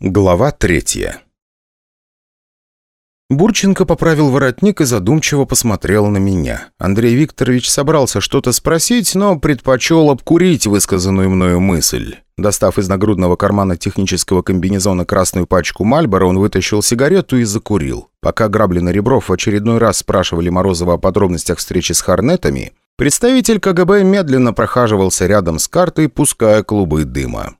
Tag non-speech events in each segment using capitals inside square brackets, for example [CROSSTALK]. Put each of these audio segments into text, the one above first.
Глава третья Бурченко поправил воротник и задумчиво посмотрел на меня. Андрей Викторович собрался что-то спросить, но предпочел обкурить высказанную мною мысль. Достав из нагрудного кармана технического комбинезона красную пачку Мальбора, он вытащил сигарету и закурил. Пока Граблин и Ребров в очередной раз спрашивали Морозова о подробностях встречи с Хорнетами, представитель КГБ медленно прохаживался рядом с картой, пуская клубы дыма.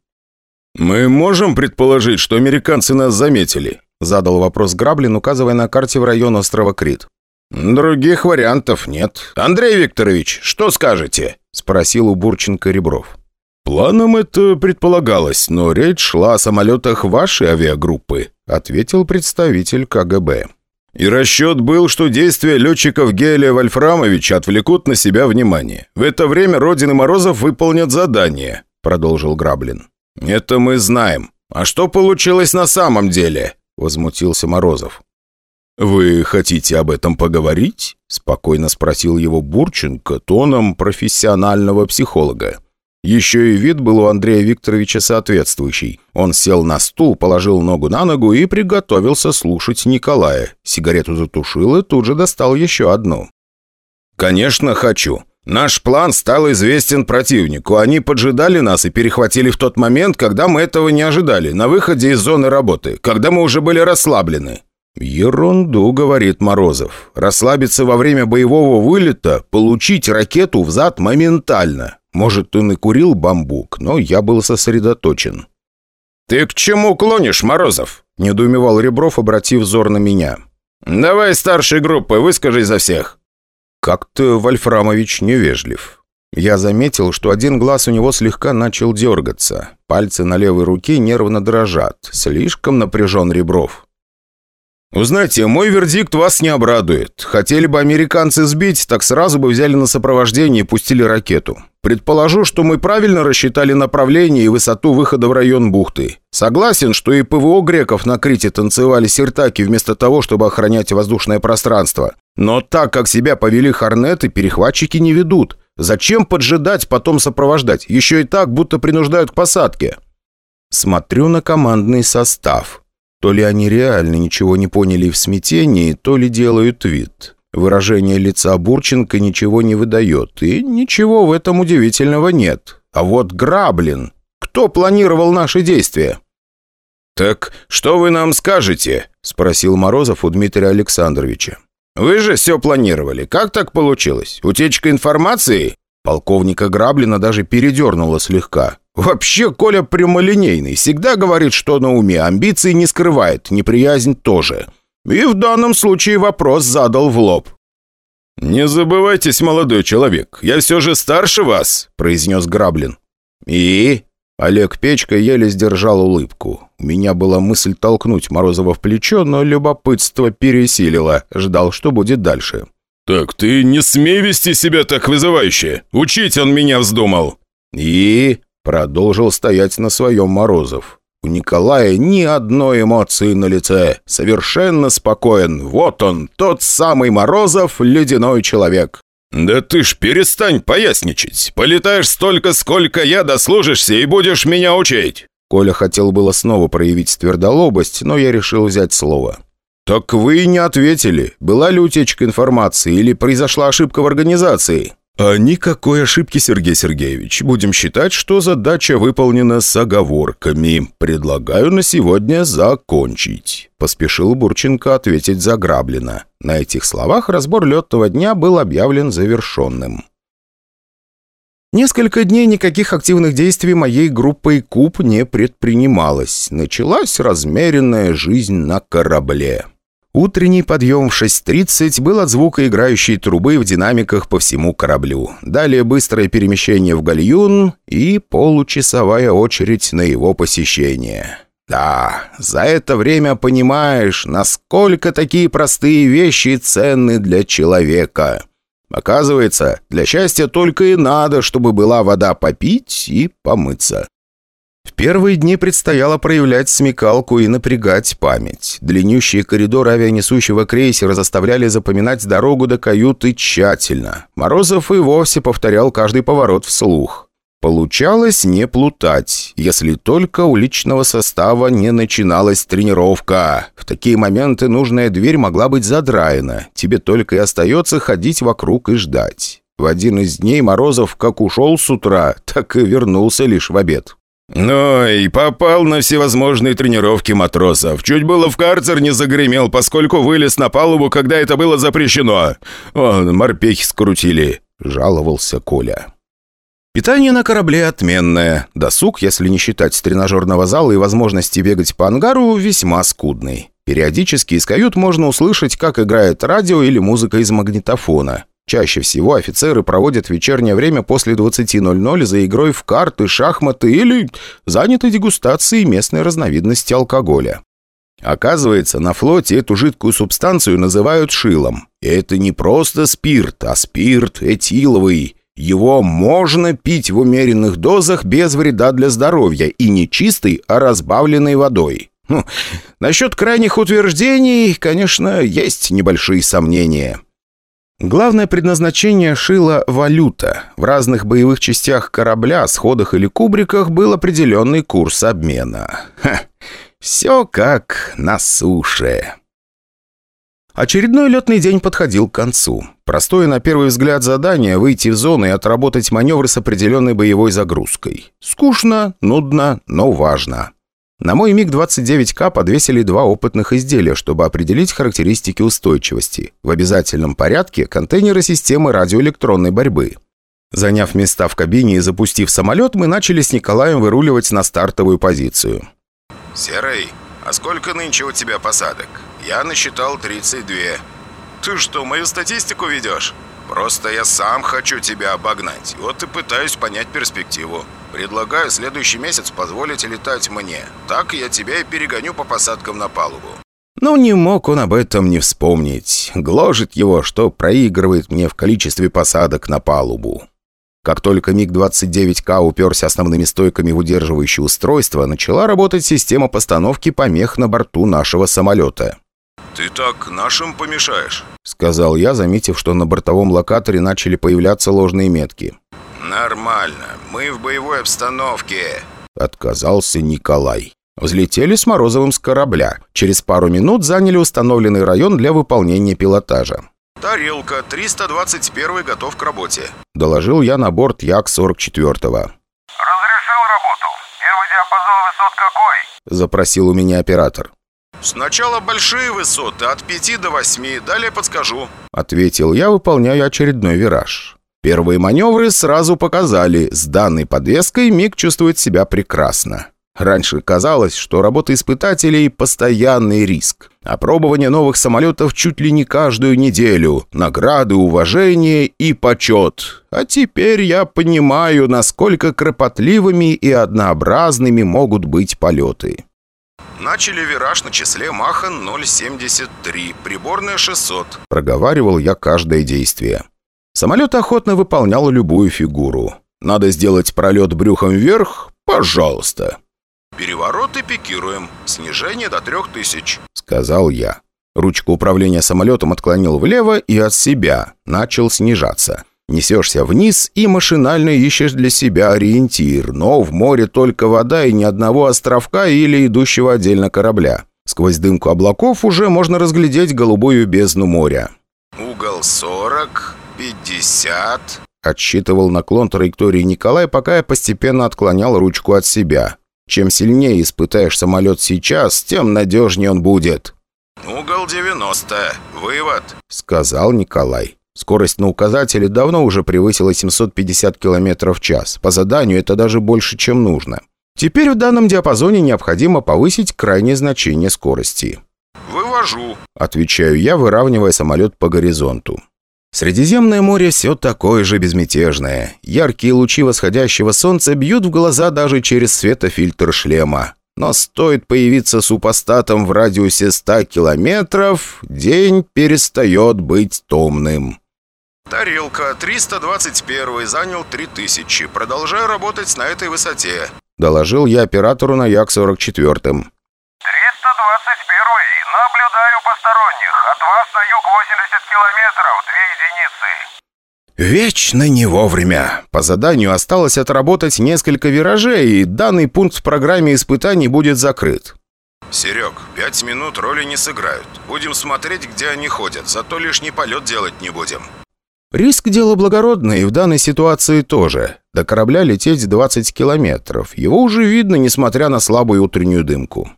«Мы можем предположить, что американцы нас заметили?» Задал вопрос Граблин, указывая на карте в район острова Крит. «Других вариантов нет. Андрей Викторович, что скажете?» Спросил у Бурченко Ребров. «Планом это предполагалось, но речь шла о самолетах вашей авиагруппы», ответил представитель КГБ. «И расчет был, что действия летчиков Гелия Вольфрамовича отвлекут на себя внимание. В это время Родины Морозов выполнят задание», продолжил Граблин. «Это мы знаем. А что получилось на самом деле?» – возмутился Морозов. «Вы хотите об этом поговорить?» – спокойно спросил его Бурченко тоном профессионального психолога. Еще и вид был у Андрея Викторовича соответствующий. Он сел на стул, положил ногу на ногу и приготовился слушать Николая. Сигарету затушил и тут же достал еще одну. «Конечно, хочу. Наш план стал известен противнику. Они поджидали нас и перехватили в тот момент, когда мы этого не ожидали, на выходе из зоны работы, когда мы уже были расслаблены. «Ерунду», — говорит Морозов. «Расслабиться во время боевого вылета, получить ракету взад моментально. Может, он и курил бамбук, но я был сосредоточен». «Ты к чему клонишь, Морозов?» — недоумевал Ребров, обратив взор на меня. «Давай старшей группы, выскажи за всех». Как-то Вольфрамович невежлив. Я заметил, что один глаз у него слегка начал дергаться. Пальцы на левой руке нервно дрожат. Слишком напряжен Ребров. «Узнаете, мой вердикт вас не обрадует. Хотели бы американцы сбить, так сразу бы взяли на сопровождение и пустили ракету. Предположу, что мы правильно рассчитали направление и высоту выхода в район бухты. Согласен, что и ПВО греков на Крите танцевали сиртаки вместо того, чтобы охранять воздушное пространство. Но так как себя повели хорнеты, перехватчики не ведут. Зачем поджидать, потом сопровождать? Еще и так, будто принуждают к посадке». Смотрю на командный состав. То ли они реально ничего не поняли в смятении, то ли делают вид. Выражение лица Бурченко ничего не выдает, и ничего в этом удивительного нет. А вот Граблин... Кто планировал наши действия? «Так что вы нам скажете?» – спросил Морозов у Дмитрия Александровича. «Вы же все планировали. Как так получилось? Утечка информации?» Полковника Граблина даже передернуло слегка. «Вообще, Коля прямолинейный. Всегда говорит, что на уме. Амбиции не скрывает, неприязнь тоже. И в данном случае вопрос задал в лоб». «Не забывайтесь, молодой человек. Я все же старше вас», – произнес Граблин. «И?» Олег Печка еле сдержал улыбку. У меня была мысль толкнуть Морозова в плечо, но любопытство пересилило. Ждал, что будет дальше. «Так ты не смей вести себя так вызывающе! Учить он меня вздумал!» «И?» Продолжил стоять на своем Морозов. У Николая ни одной эмоции на лице. Совершенно спокоен. Вот он, тот самый Морозов, ледяной человек. «Да ты ж перестань поясничать. Полетаешь столько, сколько я, дослужишься и будешь меня учить». Коля хотел было снова проявить твердолобость, но я решил взять слово. «Так вы не ответили. Была ли утечка информации или произошла ошибка в организации?» «А никакой ошибки, Сергей Сергеевич. Будем считать, что задача выполнена с оговорками. Предлагаю на сегодня закончить», — поспешил Бурченко ответить за Граблина. На этих словах разбор летного дня был объявлен завершенным. Несколько дней никаких активных действий моей группой КУП не предпринималось. Началась размеренная жизнь на корабле. Утренний подъем в 6.30 был от звука играющей трубы в динамиках по всему кораблю. Далее быстрое перемещение в гальюн и получасовая очередь на его посещение. Да, за это время понимаешь, насколько такие простые вещи ценны для человека. Оказывается, для счастья только и надо, чтобы была вода попить и помыться. Первые дни предстояло проявлять смекалку и напрягать память. Длиннющие коридоры авианесущего крейсера заставляли запоминать дорогу до каюты тщательно. Морозов и вовсе повторял каждый поворот вслух. Получалось не плутать, если только у личного состава не начиналась тренировка. В такие моменты нужная дверь могла быть задраена. Тебе только и остается ходить вокруг и ждать. В один из дней Морозов как ушел с утра, так и вернулся лишь в обед. «Ну и попал на всевозможные тренировки матросов. Чуть было в карцер не загремел, поскольку вылез на палубу, когда это было запрещено. О, морпехи скрутили», — жаловался Коля. Питание на корабле отменное. Досуг, если не считать тренажерного зала и возможности бегать по ангару, весьма скудный. Периодически из кают можно услышать, как играет радио или музыка из магнитофона. Чаще всего офицеры проводят вечернее время после 20.00 за игрой в карты, шахматы или заняты дегустацией местной разновидности алкоголя. Оказывается, на флоте эту жидкую субстанцию называют шилом. Это не просто спирт, а спирт этиловый. Его можно пить в умеренных дозах без вреда для здоровья и не чистой, а разбавленной водой. Ну, насчет крайних утверждений, конечно, есть небольшие сомнения. Главное предназначение шила – валюта. В разных боевых частях корабля, сходах или кубриках был определенный курс обмена. Ха, все как на суше. Очередной летный день подходил к концу. Простое на первый взгляд задание – выйти в зону и отработать маневры с определенной боевой загрузкой. Скучно, нудно, но важно. На мой МиГ-29К подвесили два опытных изделия, чтобы определить характеристики устойчивости. В обязательном порядке контейнеры системы радиоэлектронной борьбы. Заняв места в кабине и запустив самолет, мы начали с Николаем выруливать на стартовую позицию. «Серый, а сколько нынче у тебя посадок?» Я насчитал 32. Ты что, мою статистику ведешь? Просто я сам хочу тебя обогнать. Вот и пытаюсь понять перспективу. Предлагаю следующий месяц позволить летать мне. Так я тебя и перегоню по посадкам на палубу. Ну, не мог он об этом не вспомнить. Гложет его, что проигрывает мне в количестве посадок на палубу. Как только МиГ-29К уперся основными стойками в удерживающее устройство, начала работать система постановки помех на борту нашего самолета. «Ты так нашим помешаешь?» — сказал я, заметив, что на бортовом локаторе начали появляться ложные метки. «Нормально. Мы в боевой обстановке», — отказался Николай. Взлетели с Морозовым с корабля. Через пару минут заняли установленный район для выполнения пилотажа. «Тарелка, 321 готов к работе», — доложил я на борт Як-44. «Разрешил работу. Первый диапазон высот какой?» — запросил у меня оператор. «Сначала большие высоты, от 5 до 8, далее подскажу», — ответил я, выполняя очередной вираж. Первые маневры сразу показали, с данной подвеской МиГ чувствует себя прекрасно. Раньше казалось, что работа испытателей – постоянный риск. Опробование новых самолетов чуть ли не каждую неделю. Награды, уважение и почет. А теперь я понимаю, насколько кропотливыми и однообразными могут быть полеты. Начали вираж на числе Маха 0,73, приборная 600. Проговаривал я каждое действие. Самолет охотно выполнял любую фигуру. Надо сделать пролет брюхом вверх? Пожалуйста. «Перевороты пикируем. Снижение до 3000», — сказал я. Ручку управления самолетом отклонил влево и от себя. Начал снижаться. Несешься вниз и машинально ищешь для себя ориентир, но в море только вода и ни одного островка или идущего отдельно корабля. Сквозь дымку облаков уже можно разглядеть голубую бездну моря. «Угол 40, 50...» Отсчитывал наклон траектории Николай, пока я постепенно отклонял ручку от себя. Чем сильнее испытаешь самолет сейчас, тем надежнее он будет. «Угол 90. Вывод», — сказал Николай. Скорость на указателе давно уже превысила 750 км в час. По заданию это даже больше, чем нужно. Теперь в данном диапазоне необходимо повысить крайнее значение скорости. «Вывожу», — отвечаю я, выравнивая самолет по горизонту. Средиземное море все такое же безмятежное. Яркие лучи восходящего солнца бьют в глаза даже через светофильтр шлема. Но стоит появиться супостатом в радиусе 100 километров, день перестает быть томным. «Тарелка, 321 занял 3000. Продолжаю работать на этой высоте», — доложил я оператору на Як-44. «321. Наблюдаю посторонних. От вас на юг 80 километров, две единицы». Вечно не вовремя. По заданию осталось отработать несколько виражей, и данный пункт в программе испытаний будет закрыт. «Серег, пять минут роли не сыграют. Будем смотреть, где они ходят, зато лишний полет делать не будем». Риск – дело благородное, и в данной ситуации тоже. До корабля лететь 20 километров. Его уже видно, несмотря на слабую утреннюю дымку.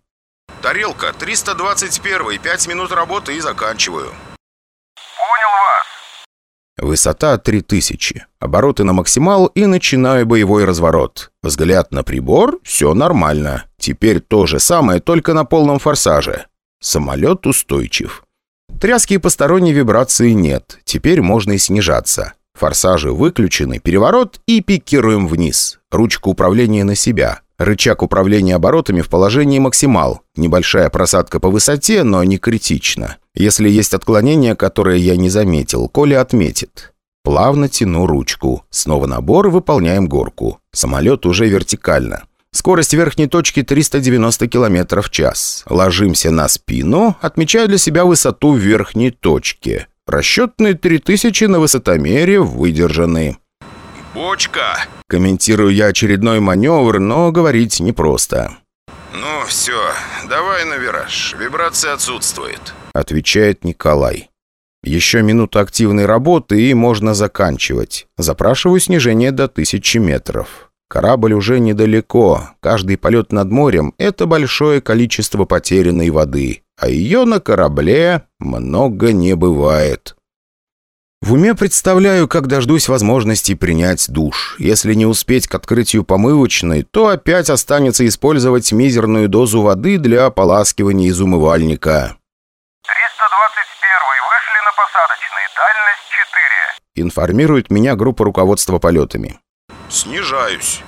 «Тарелка, 321 пять минут работы и заканчиваю». Понял вас. Высота 3000. Обороты на максимал и начинаю боевой разворот. Взгляд на прибор – все нормально. Теперь то же самое, только на полном форсаже. Самолет устойчив. Тряски и посторонней вибрации нет. Теперь можно и снижаться. Форсажи выключены, переворот и пикируем вниз. Ручка управления на себя. Рычаг управления оборотами в положении максимал. Небольшая просадка по высоте, но не критично. Если есть отклонение, которое я не заметил, Коля отметит. Плавно тяну ручку. Снова набор, выполняем горку. Самолет уже вертикально. Скорость верхней точки 390 км в час. Ложимся на спину, отмечаю для себя высоту верхней точки. Расчетные 3000 на высотомере выдержаны. «Бочка!» Комментирую я очередной маневр, но говорить непросто. «Ну, все, давай на вираж. Вибрация отсутствует». Отвечает Николай. Еще минута активной работы и можно заканчивать. Запрашиваю снижение до 1000 метров. Корабль уже недалеко. Каждый полет над морем – это большое количество потерянной воды. А ее на корабле много не бывает. В уме представляю, как дождусь возможности принять душ. Если не успеть к открытию помывочной, то опять останется использовать мизерную дозу воды для ополаскивания из умывальника. 321 вышли на посадочный. Дальность 4. Информирует меня группа руководства полетами. «Снижаюсь».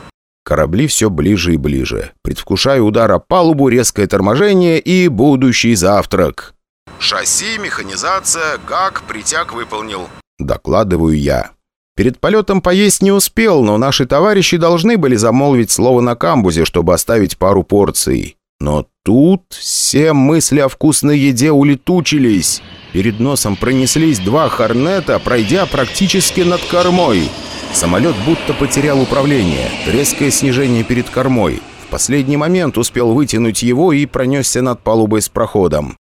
Корабли все ближе и ближе. Предвкушаю удар о палубу, резкое торможение и будущий завтрак. «Шасси, механизация, ГАК, притяг выполнил». Докладываю я. Перед полетом поесть не успел, но наши товарищи должны были замолвить слово на камбузе, чтобы оставить пару порций. Но тут все мысли о вкусной еде улетучились. Перед носом пронеслись два «Хорнета», пройдя практически над кормой. Самолет будто потерял управление. Резкое снижение перед кормой. В последний момент успел вытянуть его и пронесся над палубой с проходом.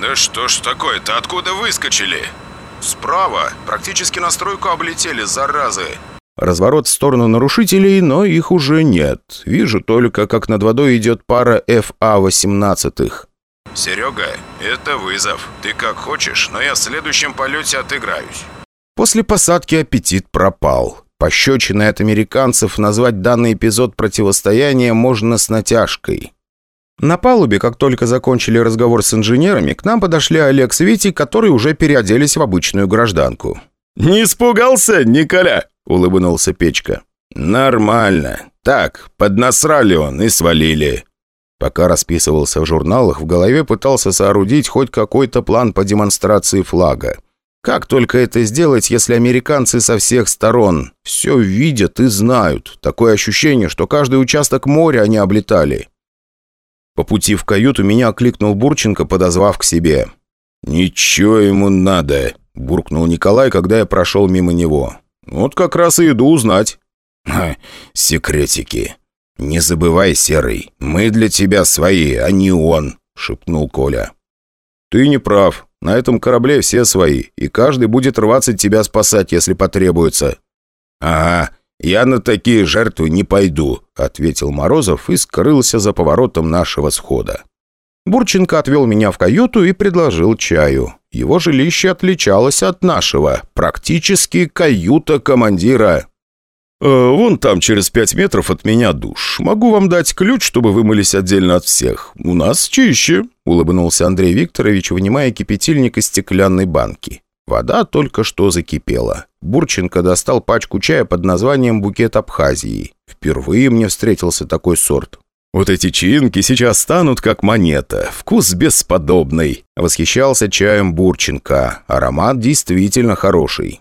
«Да что ж такое-то? Откуда выскочили?» «Справа. Практически настройку облетели, заразы». Разворот в сторону нарушителей, но их уже нет. Вижу только, как над водой идет пара ФА-18. «Серега, это вызов. Ты как хочешь, но я в следующем полете отыграюсь». После посадки аппетит пропал. Пощечиной от американцев назвать данный эпизод противостояния можно с натяжкой. На палубе, как только закончили разговор с инженерами, к нам подошли Олег с Витей, которые уже переоделись в обычную гражданку. «Не испугался, Николя?» – улыбнулся Печка. «Нормально. Так, поднасрали он и свалили». Пока расписывался в журналах, в голове пытался соорудить хоть какой-то план по демонстрации флага. Как только это сделать, если американцы со всех сторон все видят и знают? Такое ощущение, что каждый участок моря они облетали. По пути в каюту меня окликнул Бурченко, подозвав к себе. «Ничего ему надо», – буркнул Николай, когда я прошел мимо него. «Вот как раз и иду узнать». Ха, «Секретики. Не забывай, Серый, мы для тебя свои, а не он», – шепнул Коля. «Ты не прав. На этом корабле все свои, и каждый будет рваться тебя спасать, если потребуется». «Ага, я на такие жертвы не пойду», — ответил Морозов и скрылся за поворотом нашего схода. Бурченко отвел меня в каюту и предложил чаю. Его жилище отличалось от нашего, практически каюта командира. «Э, «Вон там, через пять метров от меня душ. Могу вам дать ключ, чтобы вы мылись отдельно от всех. У нас чище», — улыбнулся Андрей Викторович, вынимая кипятильник из стеклянной банки. Вода только что закипела. Бурченко достал пачку чая под названием «Букет Абхазии». Впервые мне встретился такой сорт. «Вот эти чаинки сейчас станут как монета. Вкус бесподобный!» Восхищался чаем Бурченко. Аромат действительно хороший.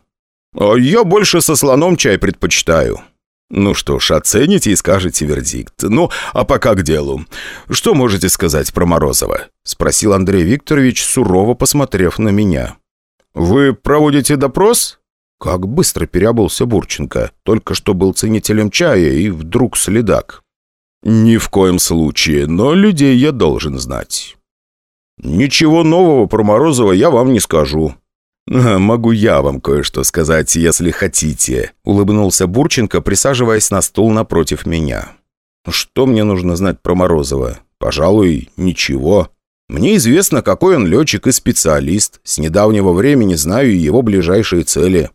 «А я больше со слоном чай предпочитаю». «Ну что ж, оцените и скажете вердикт. Ну, а пока к делу. Что можете сказать про Морозова?» Спросил Андрей Викторович, сурово посмотрев на меня. «Вы проводите допрос?» Как быстро переобулся Бурченко. Только что был ценителем чая и вдруг следак. «Ни в коем случае, но людей я должен знать». «Ничего нового про Морозова я вам не скажу». «Могу я вам кое-что сказать, если хотите», — улыбнулся Бурченко, присаживаясь на стул напротив меня. «Что мне нужно знать про Морозова? Пожалуй, ничего. Мне известно, какой он летчик и специалист. С недавнего времени знаю его ближайшие цели».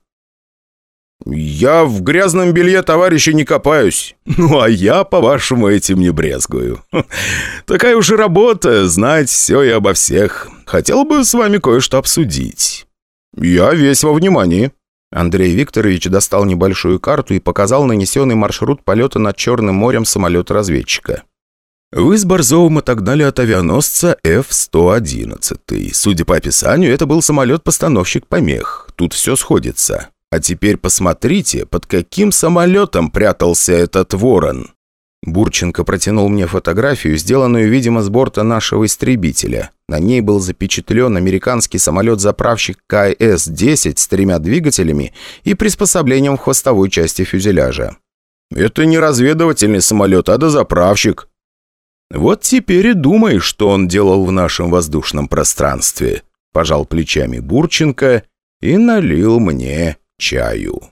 «Я в грязном белье товарища не копаюсь. [LAUGHS] Ну, а я, по-вашему, этим не брезгую. [LAUGHS] Такая уж и работа, знать все и обо всех. Хотел бы с вами кое-что обсудить». «Я весь во внимании». Андрей Викторович достал небольшую карту и показал нанесенный маршрут полета над Черным морем самолета-разведчика. Вы с Борзовым отогнали от авианосца F-111. Судя по описанию, это был самолет-постановщик помех. Тут все сходится. А теперь посмотрите, под каким самолетом прятался этот ворон. Бурченко протянул мне фотографию, сделанную, видимо, с борта нашего истребителя. На ней был запечатлен американский самолет-заправщик КС-10 с тремя двигателями и приспособлением в хвостовой части фюзеляжа. «Это не разведывательный самолет, а дозаправщик». «Вот теперь и думай, что он делал в нашем воздушном пространстве», – пожал плечами Бурченко и налил мне чаю.